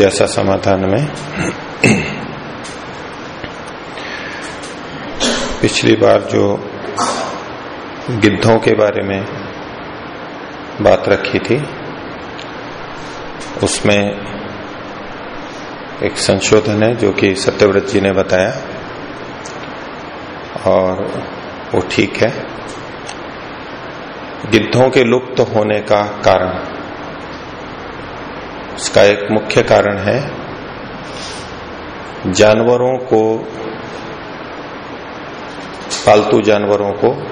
जिज्ञासा समाधान में। पिछली बार जो गिद्धों के बारे में बात रखी थी, उसमें एक संशोधन है जो कि सत्यव्रत जी ने बताया, और वो ठीक है। गिद्धों के लुप्त होने का कारण। उसका एक मुख्य कारण है। जानवरों को, पालतू जानवरों को,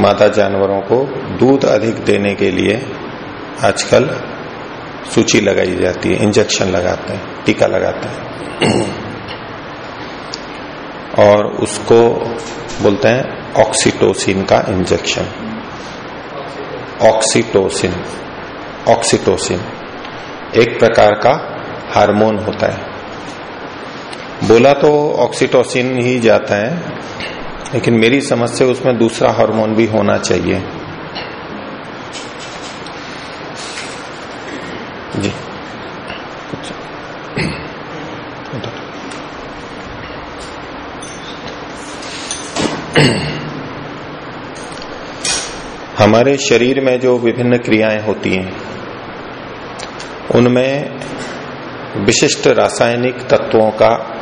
माता जानवरों को दूध अधिक देने के लिए आजकल सूची लगाई जाती है, इंजेक्शन लगाते हैं, टीका लगाते हैं। और उसको बोलते हैं ऑक्सीटोसिन का इंजेक्शन। ऑक्सीटोसिन। ऑक्सीटोसिन। एक प्रकार का हार्मोन होता है। बोला तो ऑक्सीटोसिन ही जाता है, लेकिन मेरी समझ से उसमें दूसरा हार्मोन भी होना चाहिए। जी। हमारे शरीर में जो विभिन्न क्रियाएँ होती हैं उनमें विशिष्ट रासायनिक तत्वों का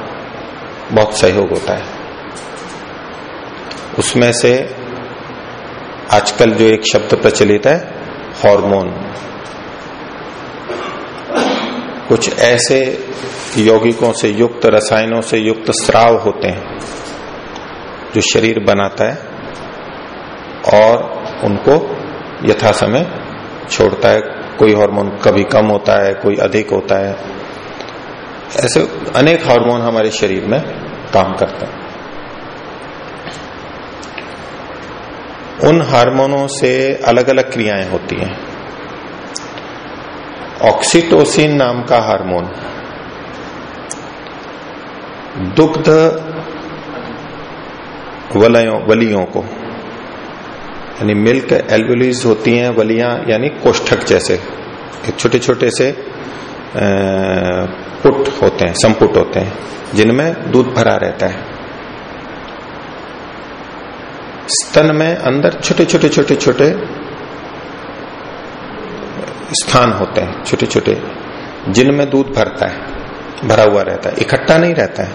बहुत सहयोग होता है। उसमें से आजकल जो एक शब्द प्रचलित है, हार्मोन। कुछ ऐसे यौगिकों से युक्त, रसायनों से युक्त स्राव होते हैं, जो शरीर बनाता है और उनको यथा समय छोड़ता है। कोई हार्मोन कभी कम होता है, कोई अधिक होता है। ऐसे अनेक हार्मोन हमारे शरीर में काम करते हैं। उन हार्मोनों से अलग अलग क्रियाएँ होती हैं। ऑक्सीटोसिन नाम का हार्मोन, दुग्ध वलयों, वलियों को यानी मिल्क, एल्बुलीज होती हैं, वलियाँ, यानी कोष्ठक जैसे। छोटे छोटे से पुट होते हैं, संपुट होते हैं, जिनमें दूध भरा रहता है। स्तन में अंदर छोटे छोटे छोटे छोटे स्थान होते हैं छोटे छोटे जिनमें दूध भरता है, भरा हुआ रहता है, इकट्ठा नहीं रहता है।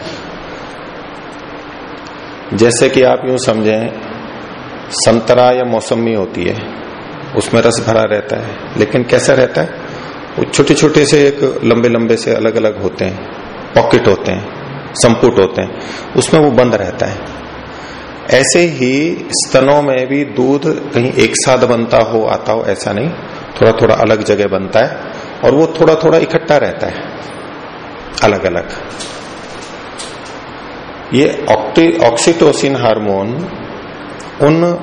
जैसे कि आप यूँ समझें संतरा या मौसमी होती है। उसमें रस भरा रहता है। लेकिन कैसा रहता है? वो छोटे छोटे से एक लंबे लंबे से अलग अलग होते हैं। पॉकेट होते हैं। संपुट होते हैं। उसमें वो बंद रहता है। ऐसे ही स्तनों में भी दूध कहीं एक साथ बनता हो, आता हो, ऐसा नहीं। थोड़ा थोड़ा अलग जगह बनता है और वो थोड़ा थोड़ा इकट्ठा रहता है। अलग अलग ये ऑक्सीटोसिन हार्मोन उन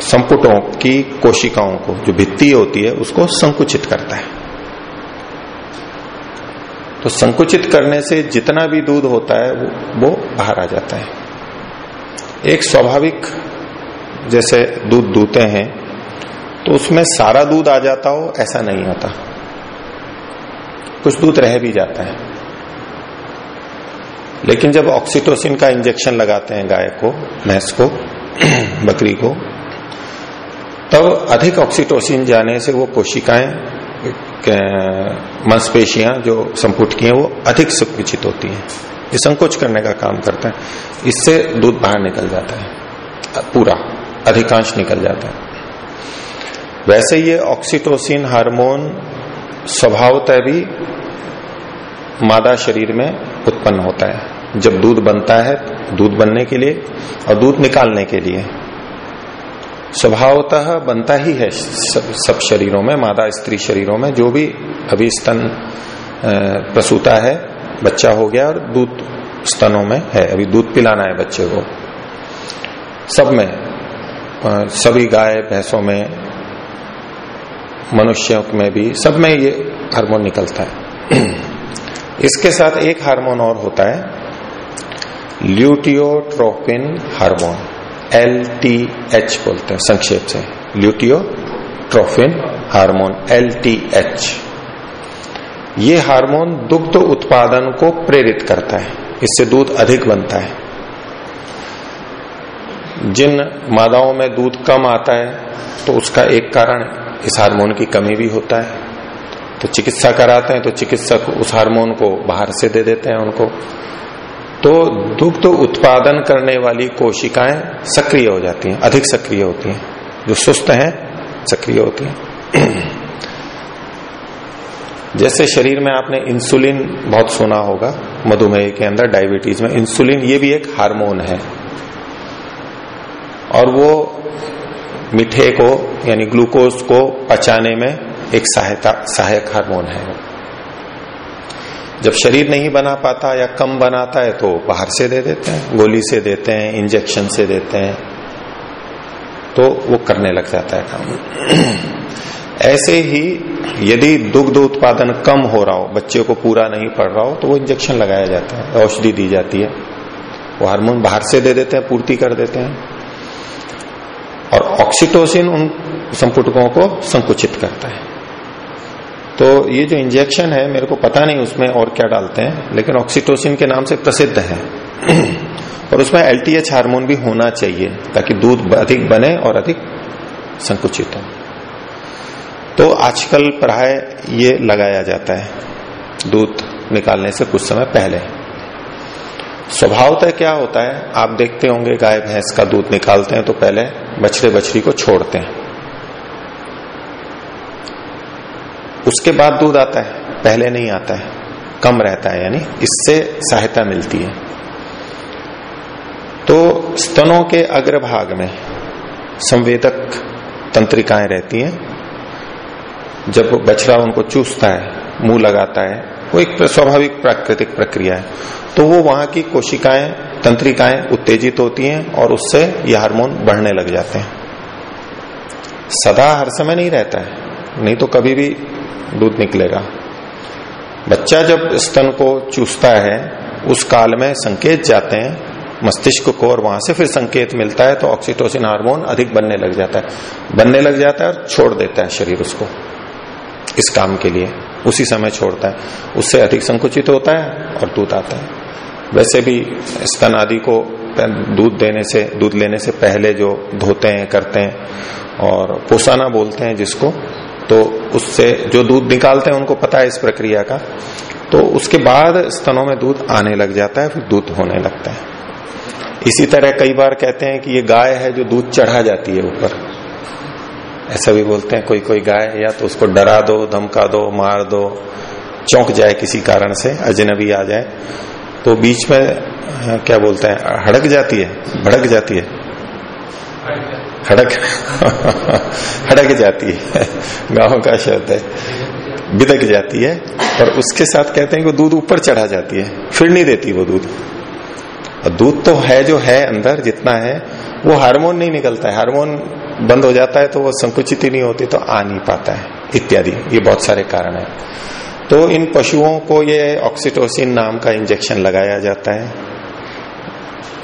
संपुटों की कोशिकाओं को जो भित्ति होती है उसको संकुचित करता है। तो संकुचित करने से जितना भी दूध होता है वो, वो बाहर आ जाता है। एक स्वाभाविक जैसे दूध दूते हैं तो उसमें सारा दूध आ जाता हो ऐसा नहीं होता। कुछ दूध रह भी जाता है। लेकिन जब ऑक्सीटोसिन का इंजेक्शन लगाते हैं गाय को भैंस को बकरी को। तब अधिक ऑक्सीटोसिन जाने से वो कोशिकाएँ मांसपेशियाँ जो संपुट की हैं, वो अधिक संकुचित होती हैं। ये संकोच करने का काम करता है। इससे दूध बाहर निकल जाता है। पूरा, अधिकांश निकल जाता है। वैसे ये ऑक्सीटोसिन हार्मोन स्वभावतः भी मादा शरीर में उत्पन्न होता है। जब दूध बनता है दूध बनने के लिए और दूध निकालने के लिए। स्वभावतः बनता ही है सब, शरीरों में मादा स्त्री शरीरों में जो भी अभी स्तन प्रसूता है बच्चा हो गया और दूध स्तनों में है अभी दूध पिलाना है बच्चे को। सब में सभी गाय भैंसों में मनुष्यों में भी सब में ये हार्मोन निकलता है। इसके साथ एक हार्मोन और होता है luteotropin hormone, L T H बोलते हैं, संक्षेप से। Luteotrophin hormone, L T H. ये हार्मोन दुग्ध उत्पादन को प्रेरित करता है, इससे दूध अधिक बनता है। जिन मादाओं में दूध कम आता है तो उसका एक कारण इस हार्मोन की कमी भी होता है। तो चिकित्सा कराते हैं तो चिकित्सक उस हार्मोन को बाहर से दे देते हैं उनको। तो दुग्ध उत्पादन करने वाली कोशिकाएँ सक्रिय हो जाती हैं, अधिक सक्रिय होती हैं। जो सुस्त हैं, सक्रिय होती हैं। जैसे शरीर में आपने इंसुलिन, बहुत सुना होगा, मधुमेह के अंदर, डायबिटीज़ में, इंसुलिन ये भी एक हार्मोन है। और वो मीठे को, यानी ग्लूकोज को पचाने में एक सहायता, सहायक हार्मोन है। जब शरीर नहीं बना पाता या कम बनाता है तो बाहर से दे देते हैं, गोली से देते हैं, इंजेक्शन से देते हैं तो वो करने लग जाता है काम। ऐसे ही यदि दुग्ध उत्पादन कम हो रहा हो, बच्चे को पूरा नहीं पड़ रहा हो तो वो इंजेक्शन लगाया जाता है, औषधि दी जाती है। वो हार्मोन बाहर से दे देते हैं, पूर्ति कर देते हैं। और ऑक्सीटोसिन उन संपुटकों को संकुचित करता है। तो ये जो इंजेक्शन है, मेरे को पता नहीं उसमें और क्या डालते हैं, लेकिन ऑक्सीटोसिन के नाम से प्रसिद्ध है। और उसमें एलटीएच हार्मोन भी होना चाहिए, ताकि दूध अधिक बने और अधिक संकुचित हो। तो आजकल प्राय ये लगाया जाता है, दूध निकालने से कुछ समय पहले। स्वभावतः क्या होता है, आप देखते होंगे गाय, भैंस का दूध निकालते हैं तो पहले बछड़े बछड़ी को छोड़ते हैं। उसके बाद दूध आता है, पहले नहीं आता है, कम रहता है, यानी इससे सहायता मिलती है। तो स्तनों के अग्रभाग में संवेदक तंत्रिकाएँ रहती हैं। जब बछड़ा उनको चूसता है, मुँह लगाता है, वो एक स्वाभाविक प्राकृतिक प्रक्रिया है। तो वो वहाँ की कोशिकाएँ, तंत्रिकाएँ उत्तेजित होती हैं और उससे ये हार्मोन बढ़ने लग जाते हैं। सदा हर समय नहीं रहता है, नहीं तो कभी भी दूध निकलेगा। बच्चा जब स्तन को चूसता है, उस काल में संकेत जाते हैं, मस्तिष्क को और वहाँ से फिर संकेत मिलता है तो ऑक्सीटोसिन हार्मोन अधिक बनने लग जाता है। बनने लग जाता है और छोड़ देता है शरीर उसको, इस काम के लिए। उसी समय छोड़ता है। उससे अधिक संकुचित होता है और दूध आता है। वैसे भी स्तन आदि को दूध देने से, दूध लेने से पहले जो धोते हैं, करते हैं और पोसाना बोलते हैं जिसको तो उससे जो दूध निकालते हैं, उनको पता है इस प्रक्रिया का। तो उसके बाद स्तनों में दूध आने लग जाता है, फिर दूध होने लगता है। इसी तरह कई बार कहते हैं कि ये गाय है जो दूध चढ़ा जाती है ऊपर। ऐसा भी बोलते हैं, कोई कोई गाय या तो उसको डरा दो, धमका दो, मार दो, चौंक जाए किसी कारण से, अजनबी आ जाए तो बीच में क्या बोलते हैं, हड़क जाती है, भड़क जाती है। हड़क हड़क जाती है। गाँव का शब्द है। बिदक जाती है। और उसके साथ कहते हैं कि दूध ऊपर चढ़ा जाती है। फिर नहीं देती वो दूध। और दूध तो है जो है अंदर जितना है, वो हार्मोन नहीं निकलता है। हार्मोन बंद हो जाता है तो वो संकुचित ही नहीं होती तो आ नहीं पाता है। इत्यादि। ये बहुत सारे कारण है। तो इन पशुओं को ये ऑक्सीटोसिन नाम का इंजेक्शन लगाया जाता है।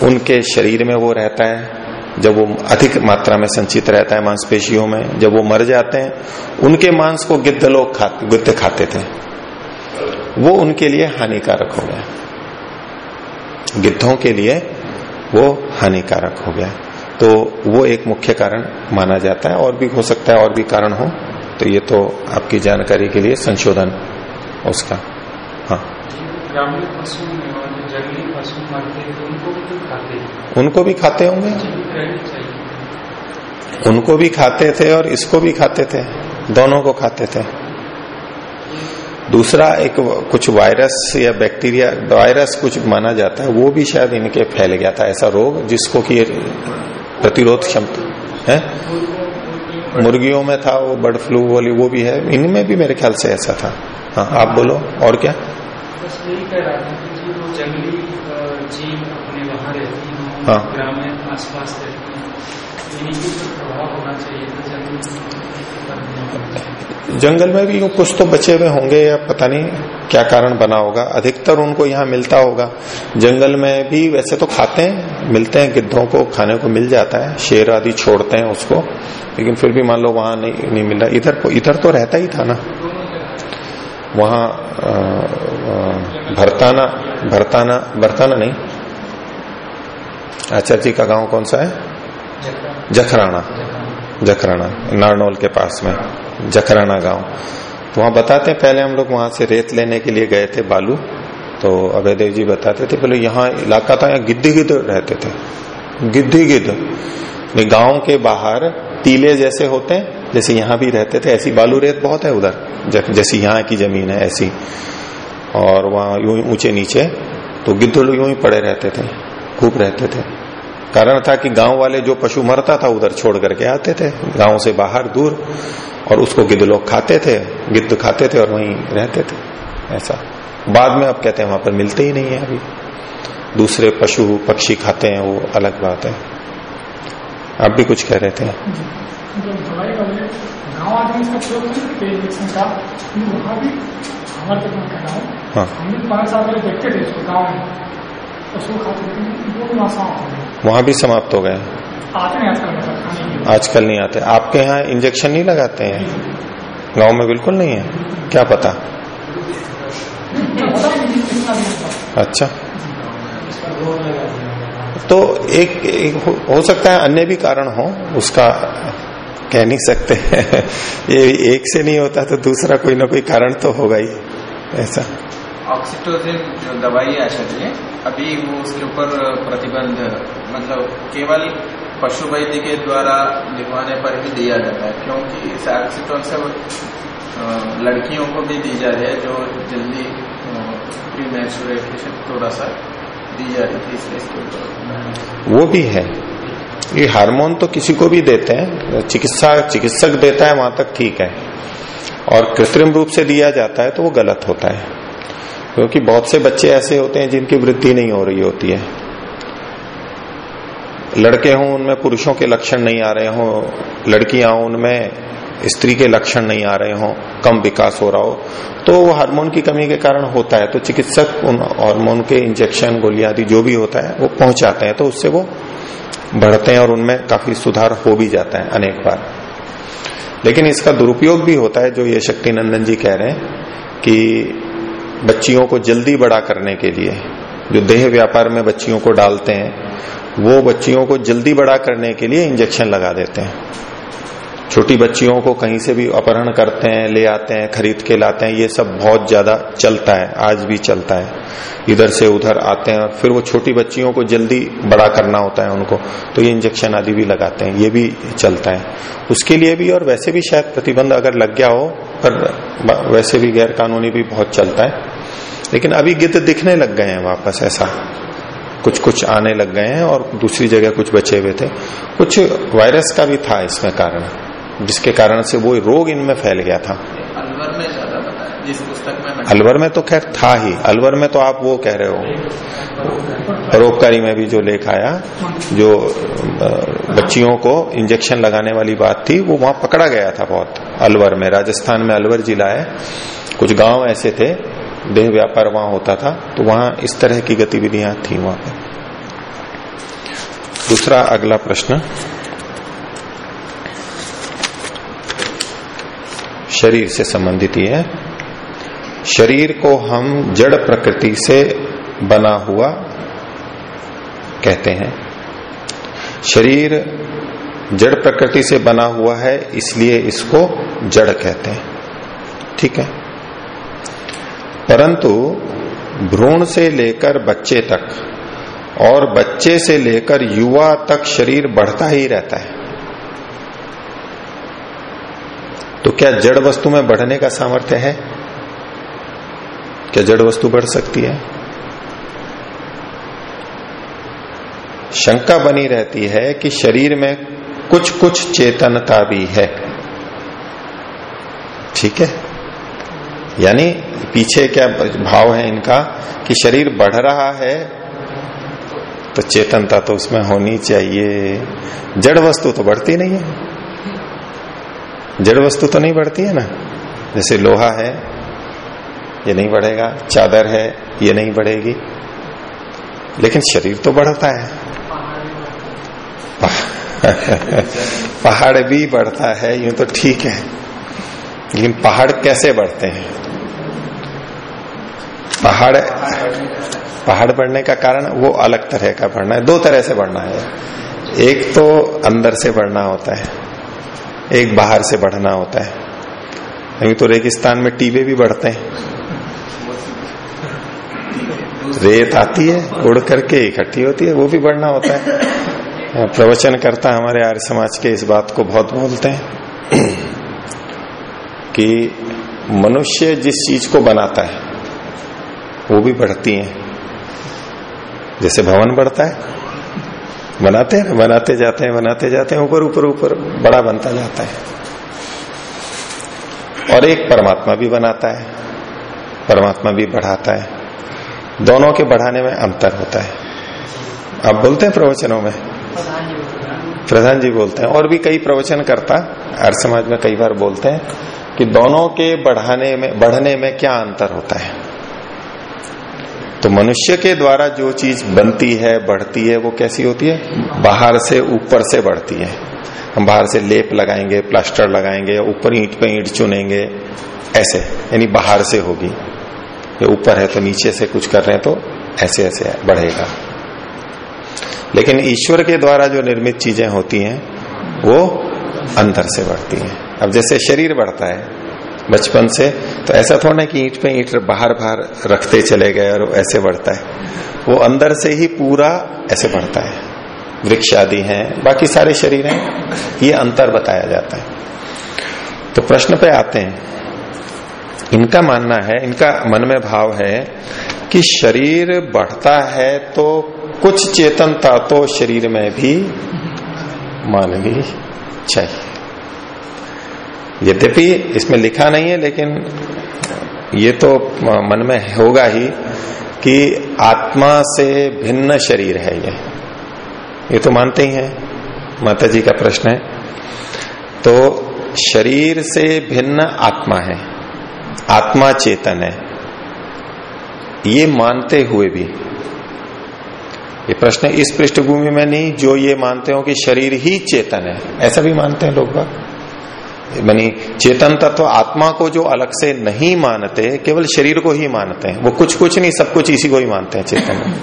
उनके शरीर में वो रहता है। जब वो अधिक मात्रा में संचित रहता है मांसपेशियों में जब वो मर जाते हैं उनके मांस को गिद्ध लोग खाते गिद्ध खाते थे। वो उनके लिए हानिकारक हो गया। गिद्धों के लिए वो हानिकारक हो गया। तो वो एक मुख्य कारण माना जाता है और भी हो सकता है और भी कारण हो। तो ये तो आपकी जानकारी के लिए संशोधन उसका। हाँ। ग्रामीण पशु जंगली पशु मरते हैं तो उनको भी खाते हैं। उनको भी खाते होंगे? उनको भी खाते थे और इसको भी खाते थे। दोनों को खाते थे। दूसरा एक कुछ वायरस या बैक्टीरिया वायरस कुछ माना जाता है वो भी शायद इनके फैल गया था। ऐसा रोग जिसको कि प्रतिरोध क्षमता है? मुर्गियों में था वो बर्ड फ्लू वाली वो भी है। इनमें भी मेरे ख्याल से ऐसा था। हाँ आप बोलो और क्या? बस यही कह रहा था कि जी वो जंगली जीव अपने वहाँ रहती हैं। जंगल में भी कुछ तो बचे हुए होंगे या पता नहीं क्या कारण बना होगा। अधिकतर उनको यहाँ मिलता होगा। जंगल में भी वैसे तो खाते हैं मिलते हैं गिद्धों को खाने को मिल जाता है। शेर आदि छोड़ते हैं उसको लेकिन फिर भी मान लो वहाँ नहीं, नहीं मिल रहा। इधर इधर तो रहता ही था ना। वहाँ भरताना भरताना भरताना नहीं आचार्य जी का गाँव कौन सा है? जखराना। जखराना, नारनौल के पास में, जखराना गाँव। तो वहाँ बताते हैं, पहले हम लोग वहाँ से रेत लेने के लिए गए थे बालू। तो अभयदेव जी बताते थे पहले यहाँ इलाका था, यहाँ गिद्ध गिद्ध रहते थे। गिद्ध गिद्ध गाँव के बाहर टीले जैसे होते हैं, जैसे यहाँ भी रहते थे, ऐसी बालू रेत बहुत है उधर जैसी यहाँ की ज़मीन है, ऐसी। और वहाँ यूँ ऊँचे नीचे तो गिद्ध लोग यूँ ही पड़े रहते थे। खूब रहते थे। कारण था कि गाँव वाले जो पशु मरता था उधर छोड़ करके आते थे। गाँव से बाहर दूर और उसको गिद्ध लोग खाते थे गिद्ध खाते थे और वहीं रहते थे। ऐसा। बाद में अब कहते हैं वहाँ पर मिलते ही नहीं है अभी। दूसरे पशु पक्षी खाते हैं वो अलग बात है। आप भी कुछ कह रहे थे? जो दवाई वाले गाँव आदमी इसका प्रयोग करते थे इंजेक्शन का लेकिन वहाँ भी हमारे तक मैं कह रहा हूँ वहाँ भी समाप्त हो हैं आजकल नहीं आते। आपके यहाँ इंजेक्शन नहीं लगाते हैं? गाँव में बिल्कुल नहीं है? क्या पता। अच्छा। तो एक, एक हो, हो सकता है अन्य भी कारण हो उसका कह नहीं सकते। ये एक से नहीं होता तो दूसरा कोई ना कोई कारण तो होगा ही ऐसा। ऑक्सीटोसिन जो दवाई है अभी वो उसके ऊपर प्रतिबंध मतलब केवल पशु वैद्य के द्वारा लिखवाने पर ही दिया जाता है क्योंकि इस ऑक्सीटोसिन अ, लड़कियों को भी दी जा रही है जो जल्दी प्री मैचुरेशन थोड़ा सा दी जा रही थी इसलिए इसके ऊपर वो भी है। ये हार्मोन तो किसी को भी देते हैं चिकित्सा चिकित्सक देता है वहाँ तक ठीक है। और कृत्रिम रूप से दिया जाता है तो वो गलत होता है। क्योंकि बहुत से बच्चे ऐसे होते हैं जिनकी वृद्धि नहीं हो रही होती है। लड़के हों, उनमें पुरुषों के लक्षण नहीं आ रहे हों, लड़कियाँ हों, उनमें स्त्री के लक्षण नहीं आ रहे हों, कम विकास हो रहा हो तो वो हार्मोन की कमी के कारण होता है। तो चिकित्सक उन हार्मोन के इंजेक्शन, गोलियाँ आदि जो भी होता है, वो पहुंचाते हैं तो उससे वो बढ़ते हैं और उनमें काफ़ी सुधार हो भी जाता है अनेक बार। लेकिन इसका दुरुपयोग भी होता है, जो ये शक्ति नंदन जी कह रहे हैं कि बच्चियों को जल्दी बड़ा करने के लिए, जो देह व्यापार में बच्चियों को डालते हैं, वो बच्चियों को जल्दी बड़ा करने के लिए इंजेक्शन लगा देते हैं। छोटी बच्चियों को कहीं से भी अपहरण करते हैं, ले आते हैं, खरीद के लाते हैं, ये सब बहुत ज़्यादा चलता है, आज भी चलता है। इधर से उधर आते हैं और फिर वो छोटी बच्चियों को जल्दी बड़ा करना होता है उनको तो ये इंजेक्शन आदि भी लगाते हैं, ये भी चलता है। उसके लिए भी और वैसे भी शायद प्रतिबंध अगर लग गया हो, पर वैसे भी गैर कानूनी भी बहुत चलता है। लेकिन अभी गिद्ध दिखने लग गए हैं वापस ऐसा। कुछ कुछ आने लग गए हैं और दूसरी जगह कुछ बचे हुए थे। कुछ वायरस का भी था इसमें कारण जिसके कारण से वो रोग इनमें फैल गया था। अलवर में ज़्यादा जिस पुस्तक में अलवर में तो खैर था ही। अलवर में तो आप वो कह रहे हो। परोपकारी में भी जो लेख आया जो बच्चियों को इंजेक्शन लगाने वाली बात थी वो वहाँ पकड़ा गया था बहुत। अलवर में राजस्थान में अलवर जिला है। कुछ गाँव ऐसे थे देह व्यापार वहाँ होता था तो वहाँ इस तरह की गतिविधियाँ थी वहाँ पे। दूसरा अगला प्रश्न। शरीर से संबंधित ही है। शरीर को हम जड़ प्रकृति से बना हुआ कहते हैं। शरीर जड़ प्रकृति से बना हुआ है, इसलिए इसको जड़ कहते हैं। ठीक है? परंतु भ्रूण से लेकर बच्चे तक और बच्चे से लेकर युवा तक शरीर बढ़ता ही रहता है। तो क्या जड़ वस्तु में बढ़ने का सामर्थ्य है? क्या जड़ वस्तु बढ़ सकती है? शंका बनी रहती है कि शरीर में कुछ कुछ चेतनता भी है। ठीक है? यानी पीछे क्या भाव है इनका कि शरीर बढ़ रहा है तो चेतनता तो उसमें होनी चाहिए। जड़ वस्तु तो बढ़ती नहीं है। जड़ वस्तु तो नहीं बढ़ती है ना? जैसे लोहा है, ये नहीं बढ़ेगा। चादर है, ये नहीं बढ़ेगी। लेकिन शरीर तो बढ़ता है। पहाड़ भी बढ़ता है, यूँ तो ठीक है। लेकिन पहाड़ कैसे बढ़ते हैं? पहाड़ पहाड़ बढ़ने का कारण वो अलग तरह का बढ़ना है, दो तरह से बढ़ना है। एक तो अंदर से बढ़ना होता है, एक बाहर से बढ़ना होता है। नहीं तो रेगिस्तान में टीबे भी बढ़ते हैं। रेत आती है, उड़ करके इकट्ठी होती है, वो भी बढ़ना होता है। प्रवचन करता हमारे आर्य समाज के इस बात को बहुत बोलते हैं कि मनुष्य जिस चीज़ को बनाता है वो भी बढ़ती है। जैसे भवन बढ़ता है, बनाते हैं बनाते जाते हैं, बनाते जाते हैं, ऊपर ऊपर ऊपर, बड़ा बनता जाता है। और एक परमात्मा भी बनाता है, परमात्मा भी बढ़ाता है। दोनों के बढ़ाने में अंतर होता है। आप बोलते हैं प्रवचनों में? प्रधान जी बोलते हैं। और भी कई प्रवचन करता, हर समाज में कई बार बोलते हैं कि दोनों के बढ़ाने में, बढ़ने में क्या अंतर होता है? तो मनुष्य के द्वारा जो चीज़ बनती है, बढ़ती है, वो कैसी होती है? बाहर से ऊपर से बढ़ती है। हम बाहर से लेप लगाएँगे, प्लास्टर लगाएँगे ऊपर ईंट पे ईंट चुनेंगे, ऐसे, यानी बाहर से होगी। ये ऊपर है तो नीचे से कुछ कर रहे हैं तो ऐसे ऐसे बढ़ेगा। लेकिन ईश्वर के द्वारा जो निर्मित चीज़ें होती हैं, वो अंदर से बढ़ती हैं। अब जैसे शरीर बढ़ता है बचपन से। तो ऐसा थोड़ा कि ईंट पे ईंट बाहर बाहर रखते चले गए और ऐसे बढ़ता है। वो अंदर से ही पूरा ऐसे बढ़ता है। वृक्ष आदि हैं, बाकी सारे शरीर हैं, ये अंतर बताया जाता है। तो प्रश्न पे आते हैं। इनका मानना है, इनका मन में भाव है कि शरीर बढ़ता है तो कुछ चेतनता तो शरीर में भी माननी चाहिए। यद्यपि इसमें लिखा नहीं है, लेकिन ये तो मन में होगा ही कि आत्मा से भिन्न शरीर है ये। ये तो मानते ही हैं माता जी का प्रश्न है। तो शरीर से भिन्न आत्मा है, आत्मा चेतन है, ये मानते हुए भी। ये प्रश्न इस पृष्ठभूमि में नहीं, जो ये मानते हो कि शरीर ही चेतन है, ऐसा भी मानते हैं लोग बात मानी, चेतन तत्व आत्मा को जो अलग से नहीं मानते, केवल शरीर को ही मानते हैं। वो कुछ कुछ नहीं, सब कुछ इसी को ही मानते हैं, चेतन।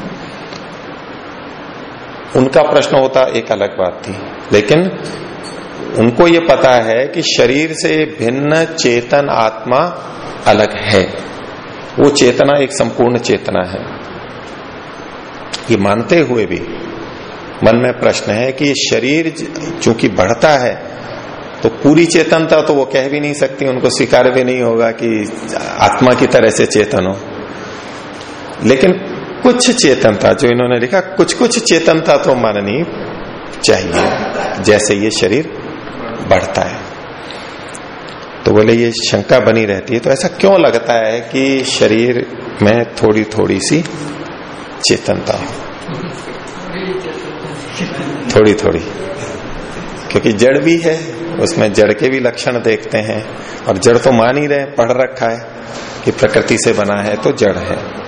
उनका प्रश्न होता एक अलग बात थी। लेकिन उनको ये पता है कि शरीर से भिन्न चेतन आत्मा अलग है। वो चेतना एक संपूर्ण चेतना है। ये मानते हुए भी मन में प्रश्न है कि शरीर चूँकि बढ़ता है तो पूरी चेतनता तो वो कह भी नहीं सकती, उनको स्वीकार भी नहीं होगा कि आत्मा की तरह से चेतन हो। लेकिन कुछ चेतनता, जो इन्होंने लिखा कुछ कुछ चेतनता तो माननी चाहिए, जैसे ये शरीर बढ़ता है। तो बोले, ये शंका बनी रहती है तो ऐसा क्यों लगता है कि शरीर में थोड़ी थोड़ी सी चेतनता हो? थोड़ी थोड़ी क्योंकि जड़ भी है, उसमें जड़ के भी लक्षण देखते हैं। और जड़ तो मान ही रहे पढ़ रखा है कि प्रकृति से बना है तो जड़ है।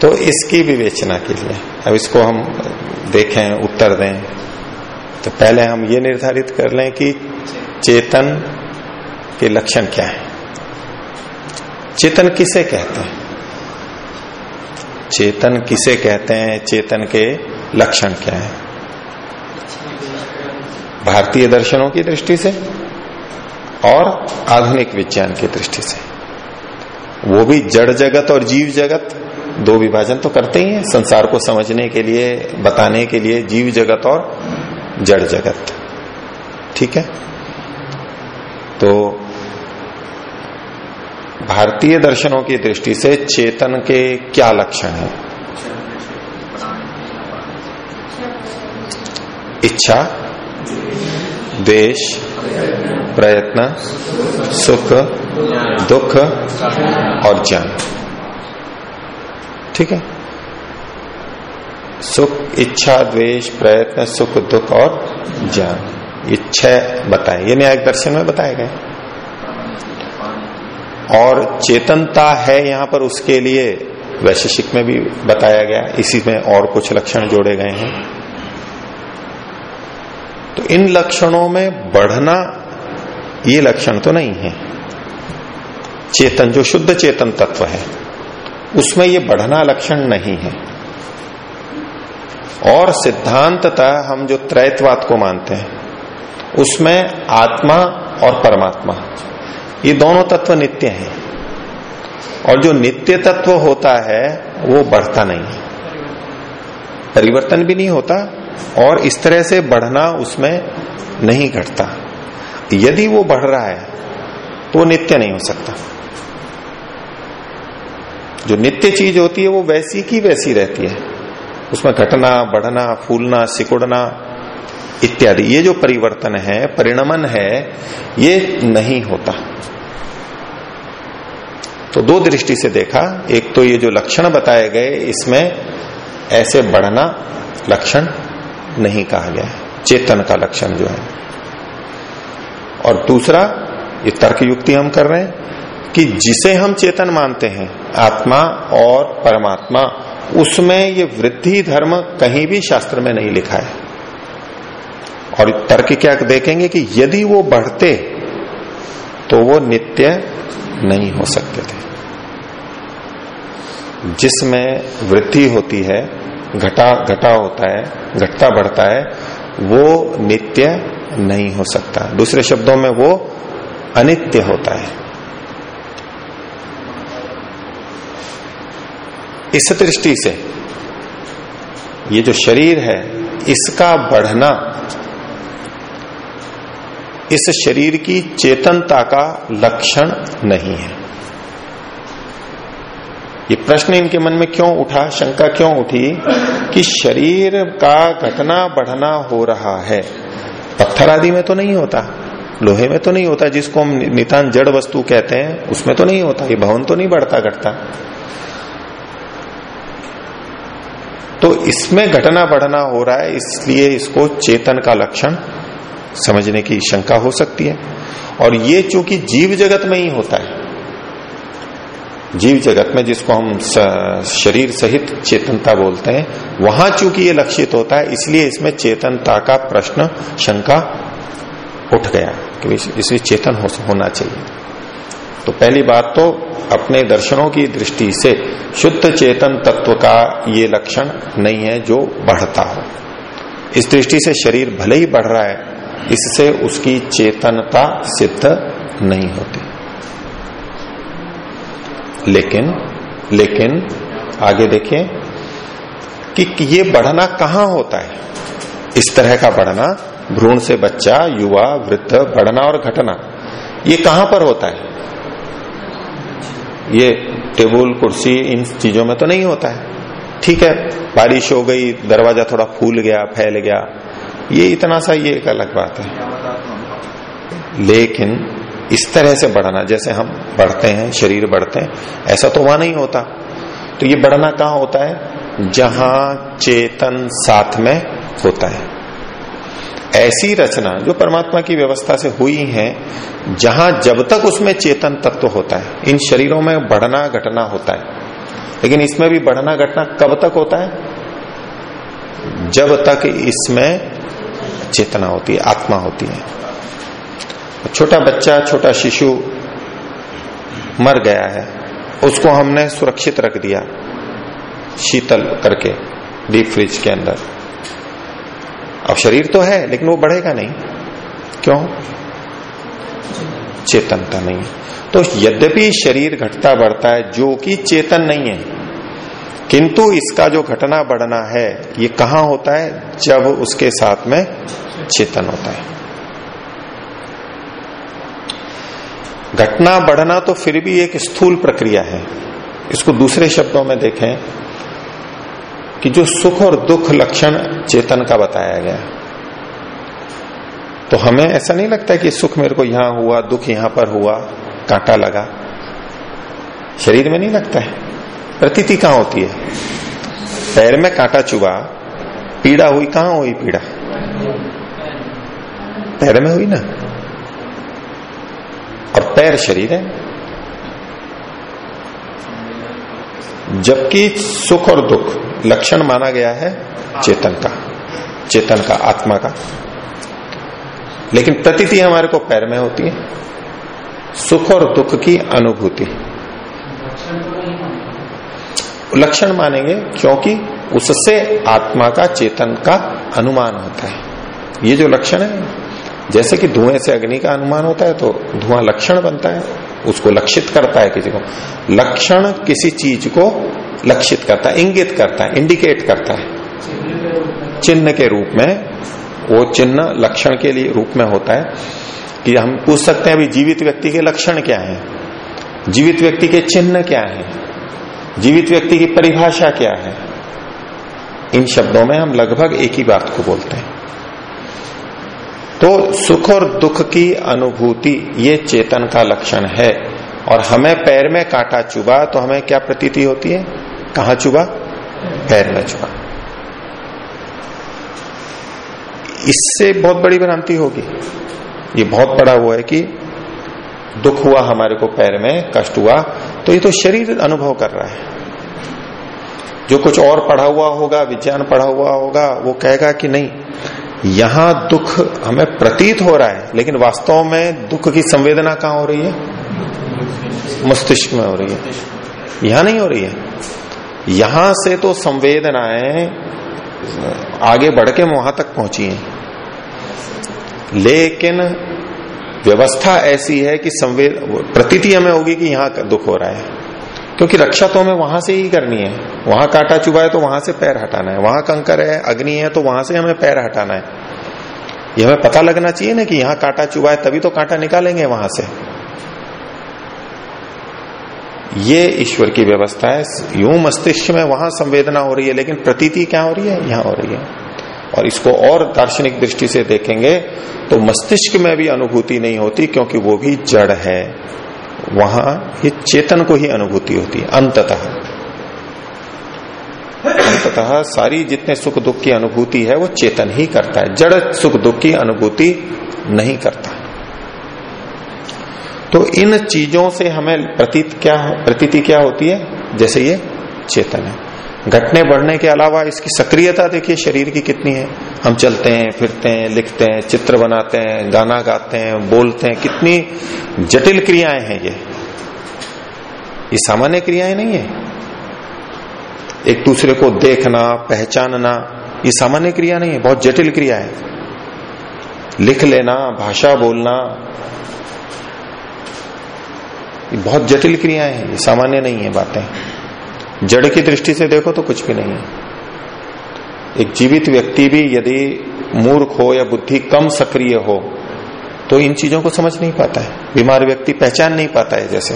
तो इसकी विवेचना के लिए, अब इसको हम देखें, उत्तर दें। तो पहले हम ये निर्धारित कर लें कि चेतन के लक्षण क्या है। चेतन किसे कहते हैं? चेतन किसे कहते हैं? चेतन के लक्षण क्या है? भारतीय दर्शनों की दृष्टि से और आधुनिक विज्ञान की दृष्टि से। वो भी जड़ जगत और जीव जगत, दो विभाजन तो करते ही हैं, संसार को समझने के लिए, बताने के लिए जीव जगत और जड़ जगत। ठीक है? तो भारतीय दर्शनों की दृष्टि से चेतन के क्या लक्षण है? इच्छा द्वेश प्रयत्न, सुख, दुख और ज्ञान ठीक है? सुख, इच्छा, द्वेष, प्रयत्न, सुख, दुख और ज्ञान इच्छा बताए। ये न्याय दर्शन में बताए गए। और चेतनता है यहाँ पर उसके लिए, वैशेषिक में भी बताया गया। इसी में और कुछ लक्षण जोड़े गए हैं। तो इन लक्षणों में बढ़ना ये लक्षण तो नहीं है। चेतन, जो शुद्ध चेतन तत्व है, उसमें ये बढ़ना लक्षण नहीं है। और सिद्धांततः हम जो त्रैतवाद को मानते हैं, उसमें आत्मा और परमात्मा, ये दोनों तत्व नित्य हैं। और जो नित्य तत्व होता है, वो बढ़ता नहीं है। परिवर्तन भी नहीं होता और इस तरह से बढ़ना उसमें नहीं घटता। यदि वो बढ़ रहा है तो नित्य नहीं हो सकता। जो नित्य चीज़ होती है, वो वैसी की वैसी रहती है। उसमें घटना, बढ़ना, फूलना, सिकुड़ना इत्यादि, ये जो परिवर्तन है, परिणमन है, ये नहीं होता। तो दो दृष्टि से देखा, एक तो ये जो लक्षण बताए गए, इसमें ऐसे बढ़ना लक्षण नहीं कहा गया चेतन का लक्षण जो है। और दूसरा, ये तर्क युक्ति हम कर रहे हैं कि जिसे हम चेतन मानते हैं, आत्मा और परमात्मा, उसमें ये वृद्धि धर्म कहीं भी शास्त्र में नहीं लिखा है। और तर्क क्या देखेंगे कि यदि वो बढ़ते तो वो नित्य नहीं हो सकते थे। जिसमें वृद्धि होती है घटा घटा होता है, घटता बढ़ता है, वो नित्य नहीं हो सकता। दूसरे शब्दों में वो अनित्य होता है। इस दृष्टि से ये जो शरीर है, इसका बढ़ना, इस शरीर की चेतनता का लक्षण नहीं है। ये प्रश्न इनके मन में क्यों उठा? शंका क्यों उठी कि शरीर का घटना बढ़ना हो रहा है? पत्थर आदि में तो नहीं होता, लोहे में तो नहीं होता, जिसको हम नितान जड़ वस्तु कहते हैं, उसमें तो नहीं होता, ये भवन तो नहीं बढ़ता घटता। तो इसमें घटना बढ़ना हो रहा है, इसलिए इसको चेतन का लक्षण समझने की शंका हो सकती है। और ये चूँकि जीव जगत में ही होता है जीव जगत में जिसको हम शरीर सहित चेतनता बोलते हैं वहाँ चूँकि ये लक्षित होता है इसलिए इसमें चेतनता का प्रश्न शंका उठ गया कि इसमें चेतन हो, होना चाहिए। तो पहली बात तो अपने दर्शनों की दृष्टि से शुद्ध चेतन तत्व का ये लक्षण नहीं है जो बढ़ता हो। इस दृष्टि से शरीर भले ही बढ़ रहा है इससे उसकी चेतनता सिद्ध नहीं होती। लेकिन लेकिन, आगे देखिए, कि ये बढ़ना कहाँ होता है? इस तरह का बढ़ना, भ्रूण से बच्चा, युवा, वृद्ध, बढ़ना और घटना, ये कहाँ पर होता है? ये टेबल, कुर्सी, इन चीज़ों में तो नहीं होता है। ठीक है, बारिश हो गई, दरवाज़ा थोड़ा फूल गया, फैल गया, ये इतना सा ये एक अलग बात है। लेकिन इस तरह से बढ़ना, जैसे हम बढ़ते हैं, शरीर बढ़ते हैं, ऐसा तो वहाँ नहीं होता। तो ये बढ़ना कहा होता है? जहाँ चेतन साथ में होता है। ऐसी रचना जो परमात्मा की व्यवस्था से हुई है, जहाँ जब तक उसमें चेतन तत्व तो होता है, इन शरीरों में बढ़ना, घटना होता है। लेकिन इसमें भी बढ़ना, घटना कब तक होता है? जब तक इसमें चेतना होती है, आत्मा होती है। छोटा बच्चा, छोटा शिशु मर गया है, उसको हमने सुरक्षित रख दिया शीतल करके डीप फ्रिज के अंदर। अब शरीर तो है, लेकिन वो बढ़ेगा नहीं। क्यों? चेतनता नहीं तो यद्यपि शरीर घटता बढ़ता है, जो कि चेतन नहीं है, किंतु इसका जो घटना बढ़ना है, ये कहाँ होता है? जब उसके साथ में चेतन होता है। घटना बढ़ना तो फिर भी एक स्थूल प्रक्रिया है। इसको दूसरे शब्दों में देखें कि जो सुख और दुख लक्षण चेतन का बताया गया। तो हमें ऐसा नहीं लगता कि सुख मेरे को यहाँ हुआ, दुख यहाँ पर हुआ, कांटा लगा। शरीर में नहीं लगता है। प्रतीति कहाँ होती है? पैर में कांटा चुभा, पीड़ा हुई, कहाँ हुई पीड़ा? पैर में हुई ना? और पैर शरीर है। जबकि सुख और दुख, लक्षण माना गया है चेतन का चेतन का, आत्मा का। लेकिन प्रतीति हमारे को पैर में होती है। सुख और दुख की अनुभूति। लक्षण मानेंगे क्योंकि उससे आत्मा का, चेतन का अनुमान होता है। ये जो लक्षण है जैसे कि धुएँ से अग्नि का अनुमान होता है तो धुआँ लक्षण बनता है, उसको लक्षित करता है किसी को। लक्षण किसी चीज़ को लक्षित करता है, इंगित करता है इंडिकेट करता है। चिन्ह के रूप में, वो चिन्ह लक्षण के लिए रूप में होता है कि हम पूछ सकते हैं, अभी जीवित व्यक्ति के लक्षण क्या है? जीवित व्यक्ति के चिन्ह क्या है? जीवित व्यक्ति की परिभाषा क्या है? इन शब्दों में हम लगभग एक ही बात को बोलते हैं। तो सुख और दुख की अनुभूति ये चेतन का लक्षण है। और हमें पैर में कांटा चुबा तो हमें क्या प्रतीति होती है? कहा चुबा? पैर में चुबा। इससे बहुत बड़ी भ्रांति होगी। ये बहुत बड़ा वो है कि दुख हुआ हमारे को पैर में, कष्ट हुआ तो ये तो शरीर अनुभव कर रहा है। जो कुछ और पढ़ा हुआ होगा, विज्ञान पढ़ा हुआ होगा, वो कहेगा कि नहीं यहाँ दुख हमें प्रतीत हो रहा है, लेकिन वास्तव में दुख की संवेदना कहाँ हो रही है? मस्तिष्क में हो रही है। यहाँ नहीं हो रही है। यहाँ से तो संवेदनाएँ आगे बढ़ के वहाँ तक पहुँची हैं। लेकिन व्यवस्था ऐसी है कि संवेद, प्रतीति हमें होगी कि यहाँ दुख हो रहा है। क्योंकि रक्षा तो हमें वहाँ से ही करनी है। वहाँ कांटा चुभा है तो वहाँ से पैर हटाना है। वहाँ कंकर है, अग्नि है तो वहाँ से हमें पैर हटाना है। ये हमें पता लगना चाहिए ना कि यहाँ कांटा चुभा है, तभी तो कांटा निकालेंगे वहाँ से। ये ईश्वर की व्यवस्था है। यूँ मस्तिष्क में वहाँ संवेदना हो रही है, लेकिन प्रतीति क्या हो रही है? यहाँ हो रही है। और इसको और दार्शनिक दृष्टि से देखेंगे तो मस्तिष्क में भी अनुभूति नहीं होती क्योंकि वो भी जड़ है। वहाँ ये चेतन को ही अनुभूति होती है, अंततः। अंततः सारी जितने सुख दुख की अनुभूति है, वो चेतन ही करता है। जड़ सुख दुख की अनुभूति नहीं करता। तो इन चीज़ों से हमें प्रतीत क्या, प्रतीति क्या होती है? जैसे ये चेतन है। घटने बढ़ने के अलावा इसकी सक्रियता देखिए शरीर की कितनी है। हम चलते हैं, फिरते हैं, लिखते हैं, चित्र बनाते हैं, गाना गाते हैं, बोलते हैं। कितनी जटिल क्रियाएँ हैं ये। ये सामान्य क्रियाएँ नहीं है। एक दूसरे को देखना, पहचानना, ये सामान्य क्रिया नहीं है, बहुत जटिल क्रिया है। लिख लेना, भाषा बोलना, ये बहुत जटिल क्रियाएँ हैं, ये सामान्य नहीं है बातें। जड़ की दृष्टि से देखो तो कुछ भी नहीं है। एक जीवित व्यक्ति भी यदि मूर्ख हो या बुद्धि कम सक्रिय हो तो इन चीज़ों को समझ नहीं पाता है। बीमार व्यक्ति पहचान नहीं पाता है जैसे।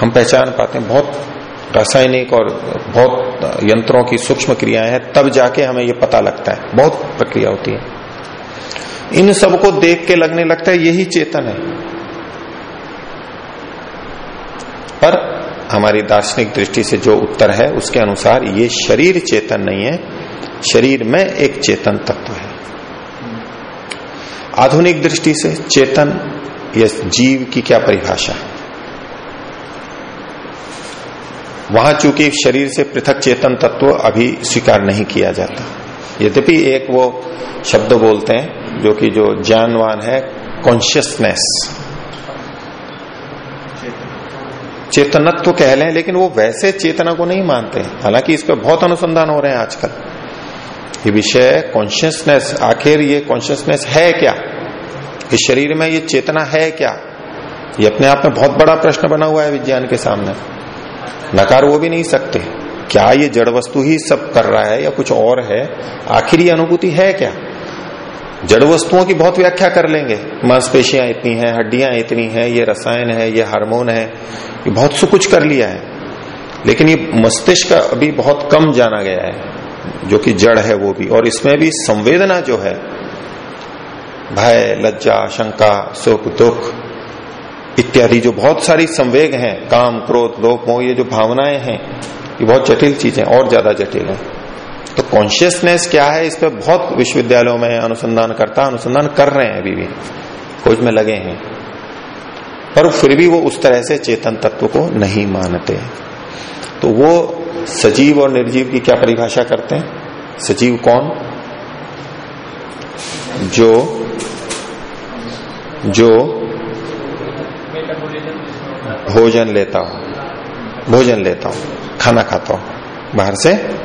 हम पहचान पाते हैं, बहुत रासायनिक और बहुत यंत्रों की सूक्ष्म क्रियाएँ हैं, तब जाके हमें ये पता लगता है। बहुत प्रक्रिया होती है। इन सबको देख के लगने लगता है, यही चेतन है। पर हमारी दार्शनिक दृष्टि से जो उत्तर है, उसके अनुसार ये शरीर चेतन नहीं है, शरीर में एक चेतन तत्व है। आधुनिक दृष्टि से चेतन या जीव की क्या परिभाषा है? वहाँ चूँकि शरीर से पृथक चेतन तत्व अभी स्वीकार नहीं किया जाता। यद्यपि एक वो शब्द बोलते हैं, जो कि जो ज्ञानवान है कॉन्शियसनेस चेतनत्व कह लें, लेकिन वो वैसे चेतना को नहीं मानते। हालाँकि इस पर बहुत अनुसंधान हो रहे हैं आजकल। ये विषय कॉन्शियसनेस आखिर ये कॉन्शियसनेस है क्या? इस शरीर में ये चेतना है क्या? ये अपने आप में बहुत बड़ा प्रश्न बना हुआ है विज्ञान के सामने। नकार वो भी नहीं सकते। क्या ये जड़ वस्तु ही सब कर रहा है या कुछ और है? आखिर ये अनुभूति है क्या? जड़ वस्तुओं की बहुत व्याख्या कर लेंगे। मांसपेशियाँ इतनी हैं, हड्डियाँ इतनी हैं, ये रसायन है, ये हार्मोन है, ये बहुत सु कुछ कर लिया है। लेकिन ये मस्तिष्क अभी बहुत कम जाना गया है, जो कि जड़ है वो भी। और इसमें भी संवेदना जो है, भय, लज्जा, शंका, सुख, दुख इत्यादि जो बहुत सारी संवेग हैं, काम, क्रोध लोभ मोह, ये जो भावनाएँ हैं, ये बहुत जटिल चीज़ें और ज़्यादा जटिल है। तो कॉन्शियसनेस क्या है? इस पर बहुत विश्वविद्यालयों में अनुसंधान करता, अनुसंधान कर रहे हैं अभी भी। खोज में लगे हैं। पर फिर भी वो उस तरह से चेतन तत्व को नहीं मानते। तो वो सजीव और निर्जीव की क्या परिभाषा करते हैं? सजीव कौन? जो जो भोजन लेता हूँ। भोजन लेता हूँ। खाना खाता हूँ। बाहर से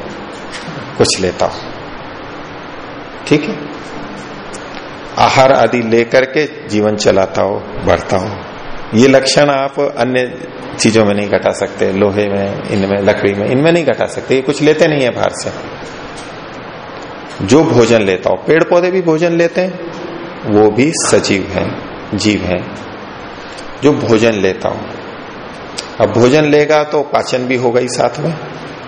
कुछ लेता हूँ। ठीक है? आहार आदि लेकर के जीवन चलाता हो, बढ़ता हो। ये लक्षण आप अन्य चीज़ों में नहीं घटा सकते, लोहे में, इनमें, लकड़ी में, इनमें नहीं घटा सकते। ये कुछ लेते नहीं है बाहर से। जो भोजन लेता हो पेड़ पौधे भी भोजन लेते हैं, वो भी सजीव है, जीव है। जो भोजन लेता हो। अब भोजन लेगा तो पाचन भी होगा ही साथ में।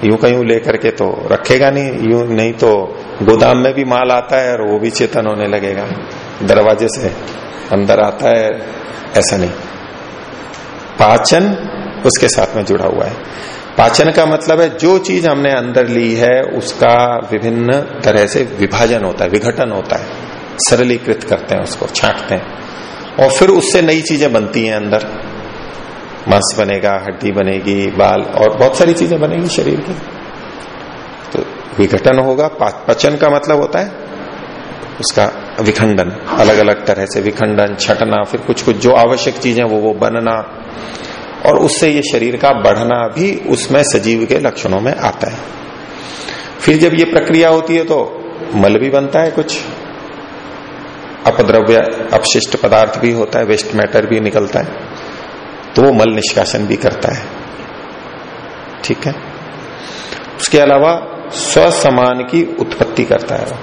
यूँ कहीं लेकर के तो रखेगा नहीं, यूँ नहीं तो गोदाम में भी माल आता है और वो भी चेतन होने लगेगा। दरवाजे से अंदर आता है, ऐसा नहीं। पाचन उसके साथ में जुड़ा हुआ है। पाचन का मतलब है जो चीज़ हमने अंदर ली है, उसका विभिन्न तरह से विभाजन होता है, विघटन होता है। सरलीकृत करते हैं उसको, छांटते हैं। और फिर उससे नई चीज़ें बनती हैं अंदर। मांस बनेगा, हड्डी बनेगी, बाल और बहुत सारी चीज़ें बनेगी शरीर की। तो विघटन होगा पचन का मतलब होता है उसका विखंडन अलग अलग तरह से विखंडन, छटना, फिर कुछ कुछ जो आवश्यक चीज़ें वो वो बनना। और उससे ये शरीर का बढ़ना भी उसमें सजीव के लक्षणों में आता है। फिर जब ये प्रक्रिया होती है तो मल भी बनता है कुछ। अपद्रव्य अपशिष्ट पदार्थ भी होता है वेस्ट मैटर भी निकलता है। तो वो मल निष्कासन भी करता है। ठीक है? उसके अलावा स्वसमान की उत्पत्ति करता है वो।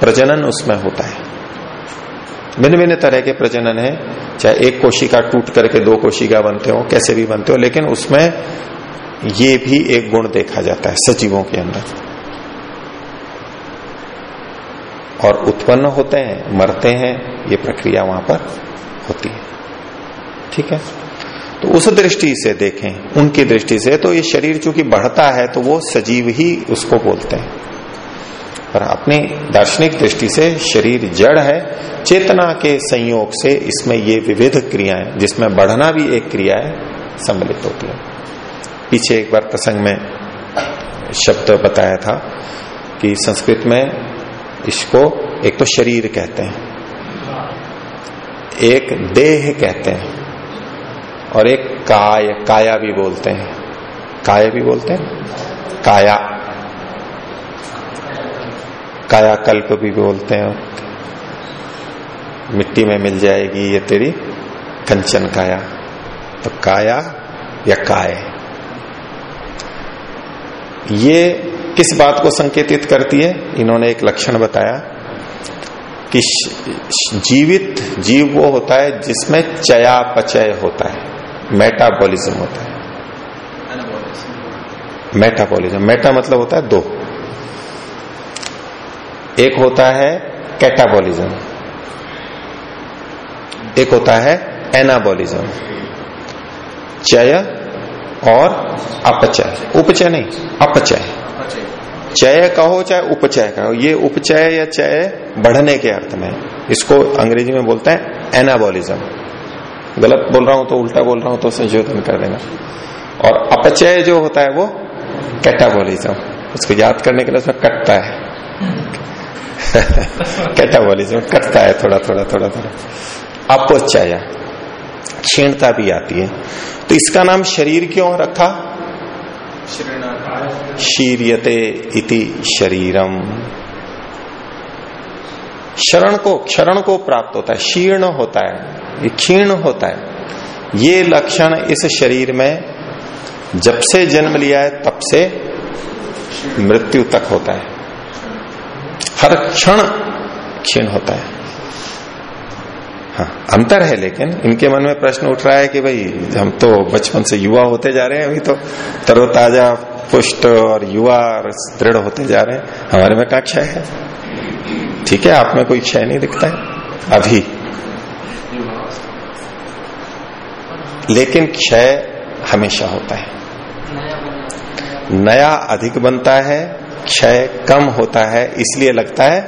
प्रजनन उसमें होता है। भिन्न भिन्न तरह के प्रजनन है, चाहे एक कोशिका टूट करके दो कोशिका बनते हो, कैसे भी बनते हो, लेकिन उसमें ये भी एक गुण देखा जाता है सजीवों के अंदर। और उत्पन्न होते हैं, मरते हैं, ये प्रक्रिया वहाँ पर होती है। ठीक है? तो उस दृष्टि से देखें, उनकी दृष्टि से तो ये शरीर चूँकि बढ़ता है तो वो सजीव ही उसको बोलते हैं। पर अपनी दार्शनिक दृष्टि से शरीर जड़ है, चेतना के संयोग से इसमें ये विविध क्रियाएँ, जिसमें बढ़ना भी एक क्रिया है, सम्मिलित होती है। पीछे एक बार प्रसंग में शब्द बताया था कि संस्कृत में इसको एक तो शरीर कहते हैं, एक देह कहते हैं। और एक काय, काया भी बोलते हैं। काय भी बोलते हैं? काया। कायाकल्प भी बोलते हैं। मिट्टी में मिल जाएगी ये तेरी कंचन काया। तो काया या काय? ये किस बात को संकेतित करती है? इन्होंने एक लक्षण बताया कि जीवित जीव वो होता है जिसमें चयापचय होता है। मेटाबॉलिज्म होता है। मेटाबॉलिज्म मेटा मतलब होता है दो। एक होता है कैटाबॉलिज्म एक होता है एनाबॉलिज्म चय और अपचय। उपचय नहीं, अपचय। चय कहो चाहे उपचय कहो। ये उपचय या चय बढ़ने के अर्थ में, इसको अंग्रेज़ी में बोलते हैं एनाबॉलिज्म गलत बोल रहा हूँ तो उल्टा बोल रहा हूँ तो संशोधन कर देना और अपचय जो होता है वो कैटाबॉलिज्म। उसको याद करने के लिए उसमें कटता है। कैटाबॉलिज्म कटता है थोड़ा थोड़ा थोड़ा थोड़ा। अपचय। क्षीणता भी आती है। तो इसका नाम शरीर क्यों रखा? शीरियते इति शरीरम। शरण को, क्षरण को प्राप्त होता है शीर्ण होता है क्षीण होता है। ये लक्षण इस शरीर में जब से जन्म लिया है, तब से मृत्यु तक होता है। हर क्षण क्षीण होता है। हाँ अंतर है, लेकिन इनके मन में प्रश्न उठ रहा है कि भाई, हम तो बचपन से युवा होते जा रहे हैं, अभी तो तरोताजा, पुष्ट और युवा और दृढ़ होते जा रहे हैं। हमारे में क्या क्षय है। ठीक है, आप में कोई क्षय नहीं दिखता है, अभी। लेकिन क्षय हमेशा होता है। नया अधिक बनता है, क्षय कम होता है, इसलिए लगता है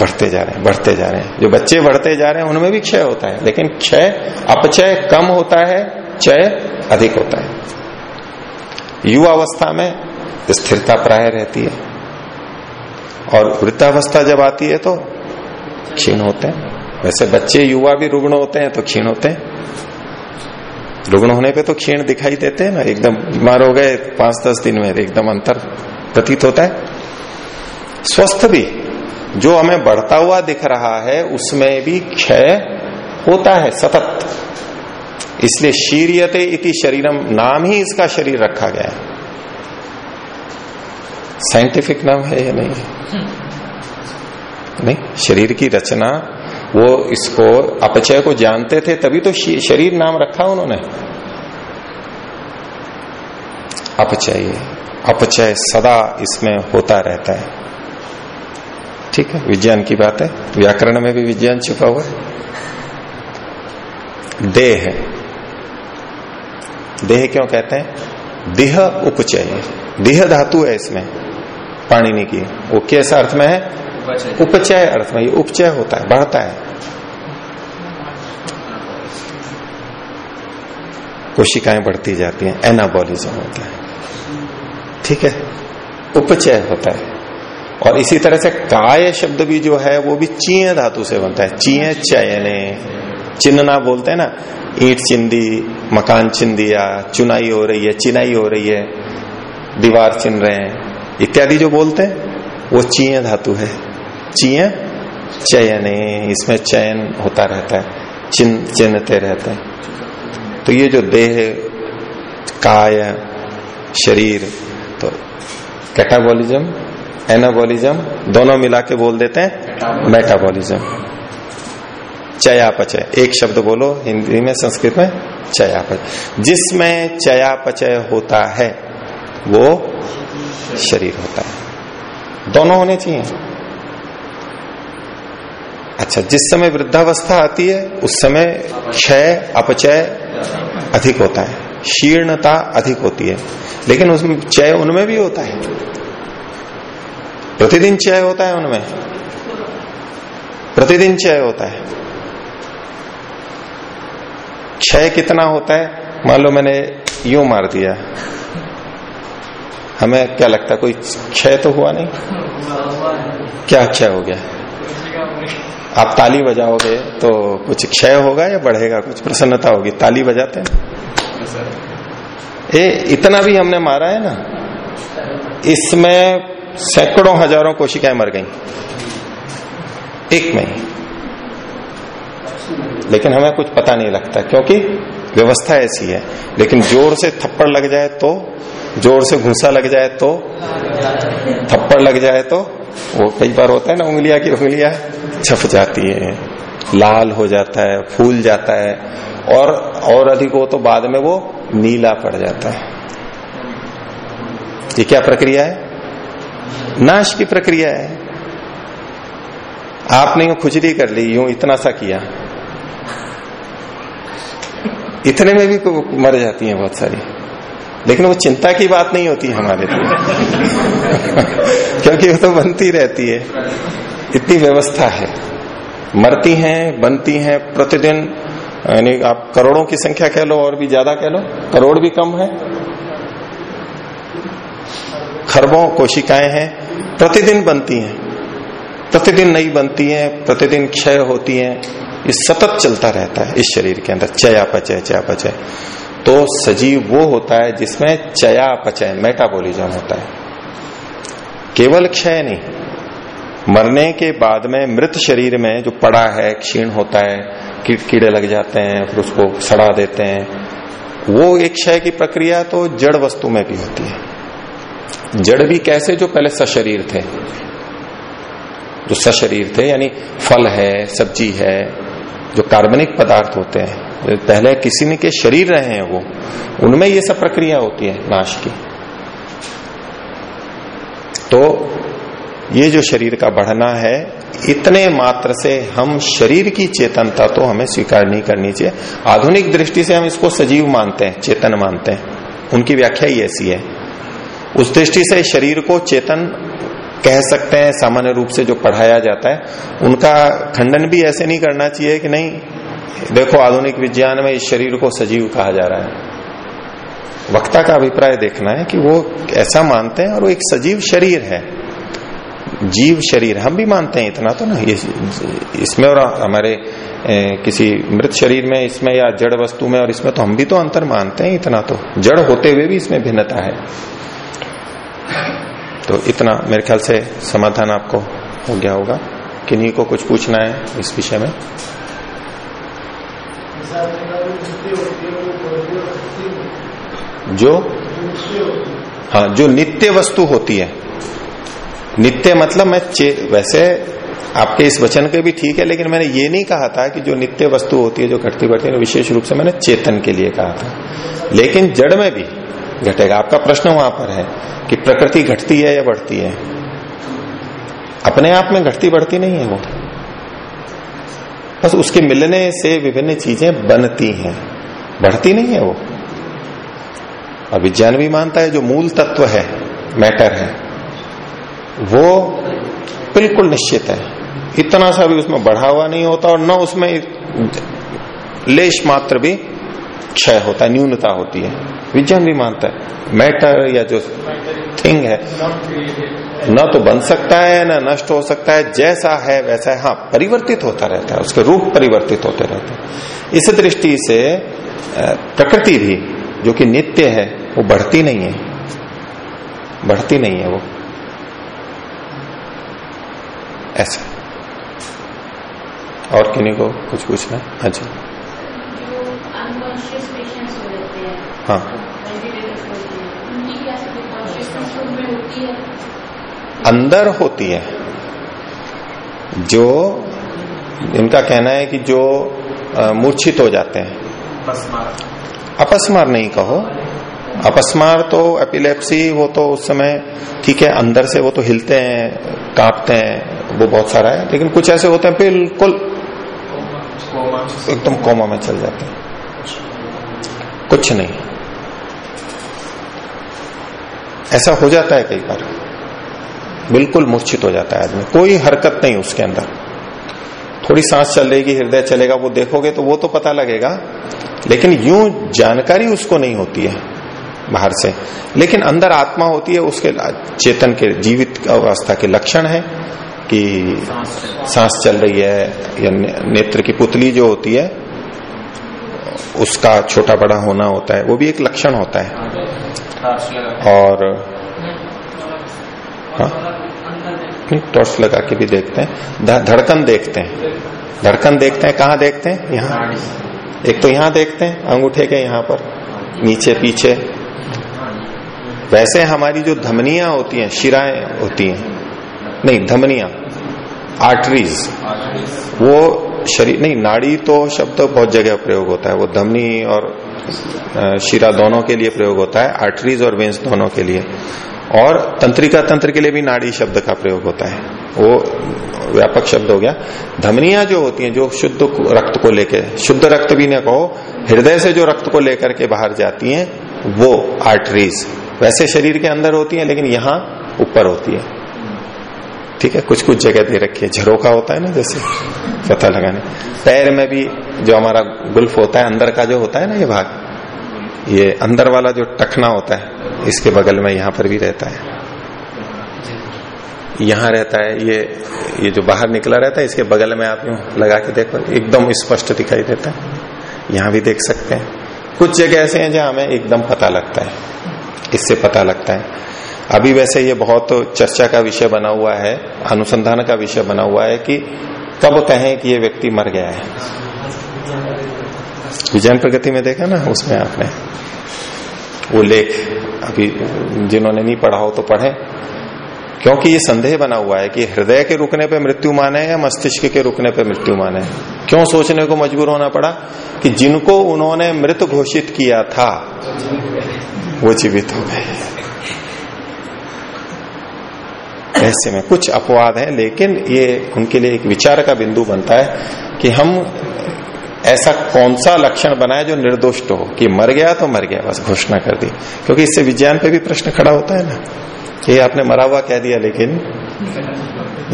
बढ़ते जा रहे हैं, बढ़ते जा रहे हैं। जो बच्चे बढ़ते जा रहे हैं, उनमें भी क्षय होता है, लेकिन क्षय, अपचय कम होता है, क्षय अधिक होता है। युवावस्था में स्थिरता प्राय रहती है। और वृद्धावस्था जब आती है तो क्षीण होते हैं। वैसे बच्चे युवा भी रुग्ण होते हैं तो क्षीण होते हैं। रुग्ण होने पे तो क्षीण दिखाई देते हैं ना, एकदम बीमार हो गए पाँच दस दिन में एकदम अंतर प्रतीत होता है। स्वस्थ भी, जो हमें बढ़ता हुआ दिख रहा है, उसमें भी क्षय होता है, सतत। इसलिए शीरियते इति शरीरम, नाम ही इसका शरीर रखा गया है। साइंटिफिक नाम है या नहीं? है नहीं, शरीर की रचना, वो इसको, अपचय को जानते थे, तभी तो शरीर नाम रखा उन्होंने। अपचय अपचय सदा इसमें होता रहता है। ठीक है, विज्ञान की बात है। व्याकरण में भी विज्ञान छुपा हुआ है। देह। है देह क्यों कहते हैं? देह उपचय देह धातु है इसमें। पाणिनि की वो किस अर्थ में है? उपचय। अर्थ में। ये उपचय होता है बढ़ता है। कोशिकाएँ बढ़ती जाती हैं एनाबॉलिज्म होता है। ठीक है? उपचय होता है। और इसी तरह से काय शब्द भी जो है वो भी चीय धातु से बनता है। चीय चयने। चिन्हना बोलते हैं ना ईट चिंदी मकान चिन दिया चुनाई हो रही है चिनाई हो रही है दीवार चिन रहे हैं। इत्यादि जो बोलते हैं, वो चीय धातु है। चीय चयने, इसमें चयन होता रहता है चिन्ह चिन्हते रहते हैं। तो ये जो देह, काय, शरीर तो कैटाबॉलिज्म, एनाबॉलिज्म, दोनों मिला के बोल देते हैं, मेटाबॉलिज्म। चयापचय, एक शब्द बोलो, हिंदी में, संस्कृत में, चयापचय। जिसमें चयापचय होता है वो शरीर होता है। दोनों होने चाहिए। अच्छा जिस समय वृद्धावस्था आती है, उस समय क्षय, अपचय अधिक होता है। शीर्णता अधिक होती है। लेकिन उसमें चय उनमें भी होता है। प्रतिदिन चय होता है उनमें। प्रतिदिन चय होता है। क्षय कितना होता है? मान लो मैंने यू मार दिया। हमें क्या लगता कोई क्षय तो हुआ नहीं? क्या क्षय हो गया? आप ताली बजाओगे तो कुछ क्षय होगा या बढ़ेगा? कुछ प्रसन्नता होगी। ताली बजाते हैं? ए इतना भी हमने मारा है ना? इसमें सैकड़ों हज़ारों कोशिकाएँ मर गई। एक में लेकिन हमें कुछ पता नहीं लगता, क्योंकि व्यवस्था ऐसी है। लेकिन ज़ोर से थप्पड़ लग जाए तो ज़ोर से घूसा लग जाए तो थप्पड़ लग जाए तो वो कई बार होता है ना, उंगलिया की उंगलियाँ छप जाती है, लाल हो जाता है, फूल जाता है, और और अधिक हो तो बाद में वो नीला पड़ जाता है। ये क्या प्रक्रिया है? नाश की प्रक्रिया है। आपने यू खुजली कर ली, यूँ इतना सा किया। इतने में भी मर जाती हैं बहुत सारी। लेकिन वो चिंता की बात नहीं होती हमारे लिए। क्योंकि वो तो बनती रहती है। इतनी व्यवस्था है। मरती हैं, बनती हैं प्रतिदिन। यानी आप करोड़ों की संख्या कह लो और भी ज़्यादा कह लो, करोड़ भी कम है। खरबों कोशिकाएँ हैं, प्रतिदिन बनती हैं। प्रतिदिन नई बनती हैं, प्रतिदिन क्षय होती हैं, ये सतत चलता रहता है इस शरीर के अंदर, चयापचय चयापचय। तो सजीव वो होता है जिसमें चयापचय मेटाबॉलिज्म होता है। केवल क्षय नहीं, मरने के बाद में मृत शरीर में जो पड़ा है, क्षीण होता है, कीट, कीड़े लग जाते हैं, फिर उसको सड़ा देते हैं, वो एक क्षय की प्रक्रिया तो जड़ वस्तु में भी होती है। जड़ भी कैसे जो पहले सशरीर थे जो सशरीर थे, यानी फल है, सब्ज़ी है, जो कार्बनिक पदार्थ होते हैं पहले किसी ने के शरीर रहे हैं वो, उनमें ये सब प्रक्रिया होती है नाश की। तो ये जो शरीर का बढ़ना है, इतने मात्र से हम शरीर की चेतनता तो हमें स्वीकार नहीं करनी चाहिए। आधुनिक दृष्टि से हम इसको सजीव मानते हैं, चेतन मानते हैं। उनकी व्याख्या ही ऐसी है। उस दृष्टि से शरीर को चेतन कह सकते हैं, सामान्य रूप से जो पढ़ाया जाता है, उनका खंडन भी ऐसे नहीं करना चाहिए कि नहीं, देखो आधुनिक विज्ञान में इस शरीर को सजीव कहा जा रहा है। वक्ता का अभिप्राय देखना है कि वो ऐसा मानते हैं और वो एक सजीव शरीर है। जीव शरीर, हम भी मानते हैं, इतना तो ना ये इसमें और हमारे किसी मृत शरीर में, इसमें या जड़ वस्तु में और इसमें तो हम भी तो अंतर मानते हैं, इतना तो। जड़ होते हुए भी इसमें भिन्नता है। तो इतना मेरे ख्याल से समाधान आपको हो गया होगा। किन्हीं को कुछ पूछना है इस विषय में? जो? हाँ जो नित्य वस्तु होती है। नित्य मतलब मैं वैसे आपके इस वचन के भी ठीक है, लेकिन मैंने ये नहीं कहा था कि जो नित्य वस्तु होती है, जो घटती बढ़ती है, विशेष रूप से मैंने चेतन के लिए कहा था। लेकिन जड़ में भी घटेगा। आपका प्रश्न वहाँ पर है कि प्रकृति घटती है या बढ़ती है? अपने आप में घटती बढ़ती नहीं है वो। बस उसके मिलने से विभिन्न चीज़ें बनती हैं। बढ़ती नहीं है वो। और विज्ञान भी मानता है जो मूल तत्व है, मैटर है, वो बिल्कुल निश्चित है। इतना सा भी उसमें बढ़ा हुआ नहीं होता और न उसमें लेश मात्र भी क्षय होता है, न्यूनता होती है। विज्ञान भी मानता है। मैटर या जो थिंग है, न तो बन सकता है, न नष्ट हो सकता है, जैसा है वैसा है। हाँ परिवर्तित होता रहता है, उसके रूप परिवर्तित होते रहते हैं। इस दृष्टि से प्रकृति भी, जो कि नित्य है, वो बढ़ती नहीं है। बढ़ती नहीं है वो। ऐसा। और किन्हीं को कुछ पूछना हाँ जी हाँ। अंदर होती है। जो इनका कहना है कि जो मूर्छित हो जाते हैं। अपस्मार। नहीं कहो। अपस्मार तो एपिलेप्सी वो तो उस समय ठीक है अंदर से वो तो हिलते हैं कांपते हैं वो बहुत सारा है लेकिन कुछ ऐसे होते हैं बिल्कुल एकदम कोमा में चल जाते हैं। कुछ नहीं। ऐसा हो जाता है कई बार। बिल्कुल मूर्छित हो जाता है आदमी। कोई हरकत नहीं उसके अंदर। थोड़ी सांस चलेगी हृदय चलेगा, वो देखोगे तो वो तो पता लगेगा। लेकिन यूँ जानकारी उसको नहीं होती है बाहर से। लेकिन अंदर आत्मा होती है, उसके चेतन के, जीवित अवस्था के लक्षण है कि सांस चल रही है या नेत्र की पुतली जो होती है, उसका छोटा बड़ा होना होता है, वो भी एक लक्षण होता है। और हाँ? टॉर्च लगा के भी देखते हैं। धड़कन देखते हैं। धड़कन देखते हैं कहाँ देखते हैं? यहाँ। एक तो यहाँ देखते हैं अंगूठे के यहाँ पर नीचे पीछे। वैसे हमारी जो धमनियाँ होती हैं शिराएँ होती हैं। नहीं धमनियाँ आर्टरीज वो शरीर नहीं नाड़ी तो शब्द बहुत जगह प्रयोग होता है। वो धमनी और शिरा दोनों के लिए प्रयोग होता है आर्टरीज और वेंस दोनों के लिए। और तंत्रिका तंत्र के लिए भी नाड़ी शब्द का प्रयोग होता है। वो व्यापक शब्द हो गया। धमनियाँ जो होती हैं, जो शुद्ध रक्त को लेकर शुद्ध रक्त भी न कहो, हृदय से जो रक्त को लेकर के बाहर जाती हैं, वो आर्टरीज वैसे शरीर के अंदर होती है, लेकिन यहाँ ऊपर होती है। ठीक है, कुछ कुछ जगह दे रखी है। झरोका होता है ना जैसे पता लगाने। पैर में भी जो हमारा गुल्फ होता है, अंदर का जो होता है ना ये भाग, ये अंदर वाला जो टखना होता है, इसके बगल में यहाँ पर भी रहता है। यहाँ रहता है, ये ये जो बाहर निकला रहता है, इसके बगल में आप यूँ लगा के देखो, एकदम स्पष्ट दिखाई देता है। यहाँ भी देख सकते हैं। कुछ जगह ऐसे हैं जहाँ हमें एकदम पता लगता है, इससे पता लगता है। अभी वैसे ये बहुत चर्चा का विषय बना हुआ है, अनुसंधान का विषय बना हुआ है कि कब कहें कि ये व्यक्ति मर गया है। विजयन प्रगति में देखा ना उसमें आपने। वो लेख अभी जिन्होंने नहीं पढ़ा हो तो पढ़े। क्योंकि ये संदेह बना हुआ है कि हृदय के रुकने पे मृत्यु माने या मस्तिष्क के रुकने पे मृत्यु माने। क्यों सोचने को मजबूर होना पड़ा? कि जिनको उन्होंने मृत घोषित किया था, वो जीवित हो गए। ऐसे में कुछ अपवाद है, लेकिन ये उनके लिए एक विचार का बिंदु बनता है कि हम ऐसा कौन सा लक्षण बनाए जो निर्दोष्ट हो कि मर गया तो मर गया, बस घोषणा कर दी। क्योंकि इससे विज्ञान पे भी प्रश्न खड़ा होता है ना। ये आपने मरा हुआ कह दिया, लेकिन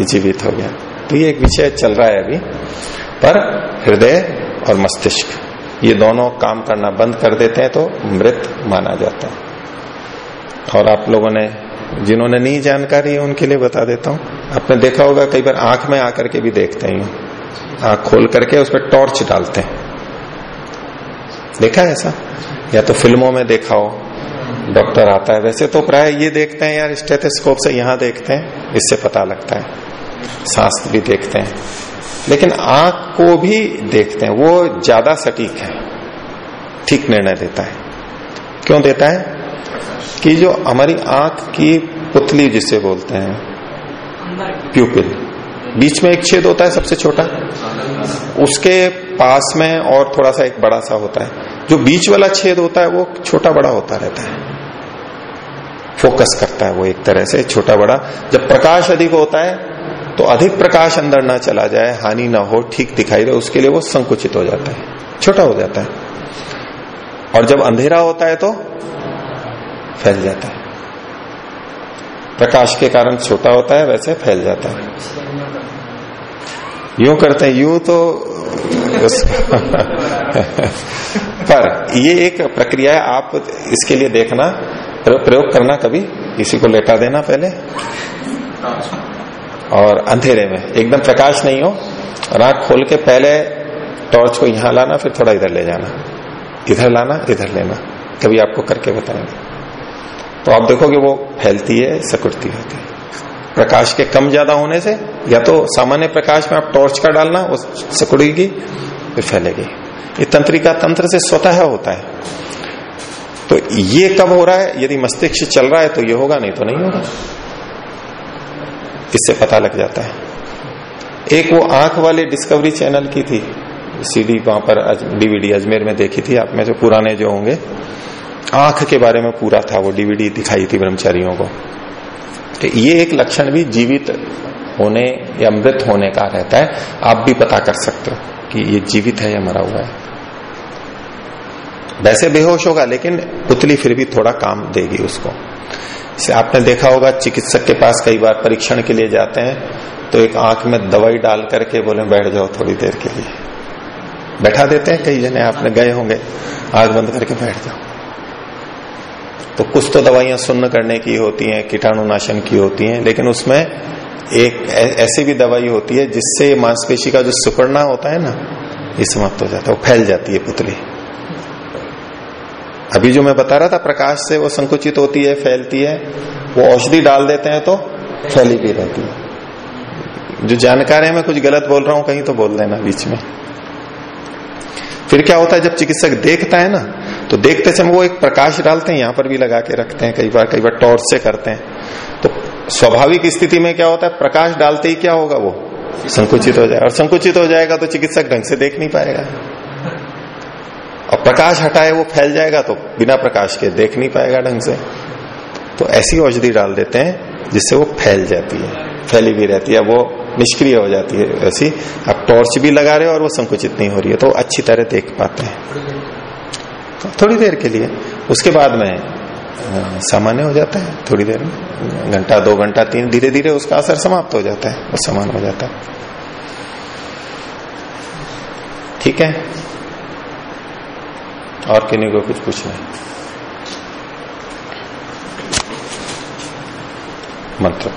जीवित हो गया। तो ये एक विषय चल रहा है अभी। पर हृदय और मस्तिष्क, ये दोनों काम करना बंद कर देते हैं तो मृत माना जाता है। और आप लोगों ने जिन्होंने नहीं जानकारी है, उनके लिए बता देता हूँ। आपने देखा होगा, कई बार आँख में आकर के भी देखते हैं। आँख खोल करके उस पर टॉर्च डालते हैं। देखा है ऐसा? या तो फ़िल्मों में देखा हो, डॉक्टर आता है। वैसे तो प्राय ये देखते हैं यार, स्टेथोस्कोप से यहाँ देखते हैं, इससे पता लगता है। सांस भी देखते हैं। लेकिन आँख को भी देखते हैं। वो ज़्यादा सटीक है। ठीक निर्णय देता है। क्यों देता है? कि जो हमारी आँख की पुतली जिसे बोलते हैं प्यूपिल बीच में एक छेद होता है सबसे छोटा। उसके पास में और थोड़ा सा एक बड़ा सा होता है। जो बीच वाला छेद होता है, वो छोटा बड़ा होता रहता है। फोकस करता है वो एक तरह से, छोटा बड़ा। जब प्रकाश अधिक होता है तो अधिक प्रकाश अंदर ना चला जाए, हानि ना हो, ठीक दिखाई दे, उसके लिए वो संकुचित हो जाता है, छोटा हो जाता है। और जब अंधेरा होता है तो फैल जाता है। प्रकाश के कारण छोटा होता है, वैसे फैल जाता है। यूँ करते हैं, यूँ तो पर ये एक प्रक्रिया है, आप इसके लिए देखना प्रयोग करना कभी किसी को लेटा देना पहले। और अंधेरे में, एकदम प्रकाश नहीं हो आँख खोल के पहले टॉर्च को यहाँ लाना, फिर थोड़ा इधर ले जाना। इधर लाना, इधर लेना, कभी आपको करके बताएँगे। तो आप देखोगे वो फैलती है, सकुटती होती है। प्रकाश के कम ज़्यादा होने से, या तो सामान्य प्रकाश में आप टॉर्च का डालना, वो सकुड़ेगी फिर फैलेगी। ये तंत्रिका तंत्र से स्वतः होता है। तो ये कब हो रहा है? यदि मस्तिष्क चल रहा है तो ये होगा, नहीं तो नहीं होगा। इससे पता लग जाता है। एक वो आँख वाले डिस्कवरी चैनल की थी। सीडी वहाँ पर डीवीडी अजमेर में देखी थी। आप में जो पुराने जो होंगे। आँख के बारे में पूरा था वो डीवीडी दिखाई थी ब्रह्मचारियों को। तो ये एक लक्षण भी जीवित होने या मृत होने का रहता है। आप भी पता कर सकते हो कि ये जीवित है या मरा हुआ है। वैसे बेहोश होगा, लेकिन पुतली फिर भी थोड़ा काम देगी उसको। से आपने देखा होगा, चिकित्सक के पास कई बार परीक्षण के लिए जाते हैं तो एक आँख में दवाई डाल करके बोले, बैठ जाओ थोड़ी देर के लिए। बैठा देते हैं कई जने, आपने गए होंगे, आँख बंद करके बैठ जाओ। तो कुछ तो दवाइयाँ सुन्न करने की होती हैं कीटाणुनाशन की होती हैं लेकिन उसमें एक ऐसी भी दवाई होती है जिससे मांसपेशी का जो सुकड़ना होता है ना ये समाप्त हो जाता है वो फैल जाती है पुतली। अभी जो मैं बता रहा था प्रकाश से वो संकुचित होती है फैलती है वो औषधि डाल देते हैं तो फैली भी रहती है। जो जानकार है मैं कुछ गलत बोल रहा हूँ कहीं तो बोल देना बीच में। फिर क्या होता है, जब चिकित्सक देखता है ना तो देखते समय वो एक प्रकाश डालते हैं, यहाँ पर भी लगा के रखते हैं, कई बार कई बार टॉर्च से करते हैं। तो स्वाभाविक स्थिति में क्या होता है, प्रकाश डालते ही क्या होगा वो? संकुचित हो जाएगा। और संकुचित हो जाएगा तो चिकित्सक ढंग से देख नहीं पाएगा। और प्रकाश हटाए वो फैल जाएगा तो बिना प्रकाश के देख नहीं पाएगा ढंग से। तो ऐसी औषधि डाल देते हैं जिससे वो फैल जाती है। फैली भी रहती है, वो निष्क्रिय हो जाती है ऐसी। अब टॉर्च भी लगा रहे हो और वो संकुचित नहीं हो रही है तो अच्छी तरह देख पाते हैं। तो थोड़ी देर के लिए। उसके बाद में सामान्य हो जाता है, थोड़ी देर में। घंटा, दो घंटा, तीन धीरे धीरे उसका असर समाप्त हो जाता है, वो समान हो जाता है। ठीक है? और किन्हीं को कुछ पूछना है? मंत्र।